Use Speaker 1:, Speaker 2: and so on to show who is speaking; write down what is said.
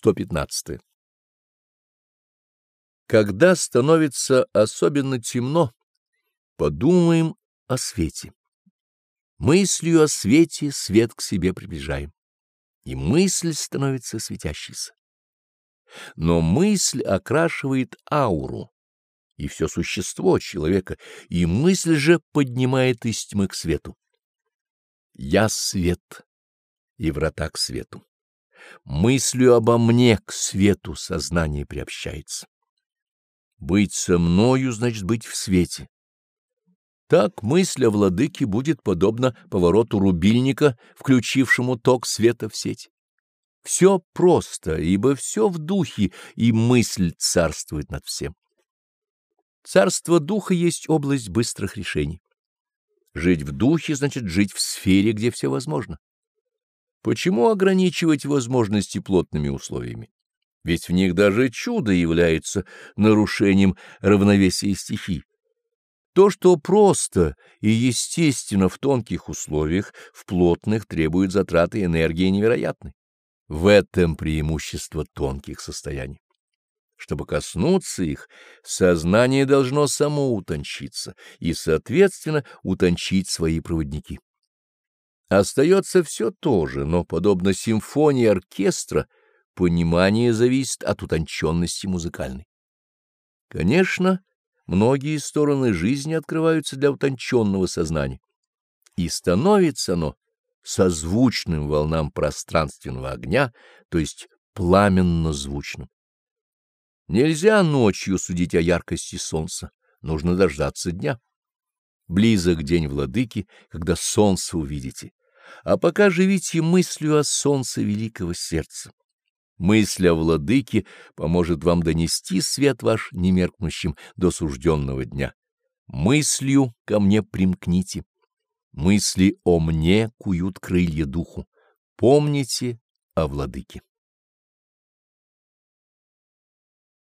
Speaker 1: 115. Когда становится особенно темно, подумаем о свете. Мыслью о свете свет к себе приближаем, и мысль становится светящейся. Но мысль окрашивает ауру и все существо человека, и мысль же поднимает из тьмы к свету. Я свет и врата к свету. Мыслью обо мне к свету сознание приобщается. Быть со мною значит быть в свете. Так мысль о владыке будет подобна повороту рубильника, включившему ток света в сеть. Все просто, ибо все в духе, и мысль царствует над всем. Царство духа есть область быстрых решений. Жить в духе значит жить в сфере, где все возможно. Почему ограничивать возможности плотными условиями? Ведь в них даже чудо является нарушением равновесия стихий. То, что просто и естественно в тонких условиях, в плотных требует затраты энергии невероятной. В этом преимущество тонких состояний. Чтобы коснуться их, сознание должно само утончиться и, соответственно, утончить свои проводники. Остается все то же, но, подобно симфонии оркестра, понимание зависит от утонченности музыкальной. Конечно, многие стороны жизни открываются для утонченного сознания, и становится оно созвучным волнам пространственного огня, то есть пламенно-звучным. Нельзя ночью судить о яркости солнца, нужно дождаться дня. Близок день владыки, когда солнце увидите а пока живите мыслью о солнце великого сердца. Мысль о владыке поможет вам донести свет ваш немеркнущим до сужденного дня. Мыслью ко мне примкните. Мысли о мне куют крылья духу. Помните о владыке.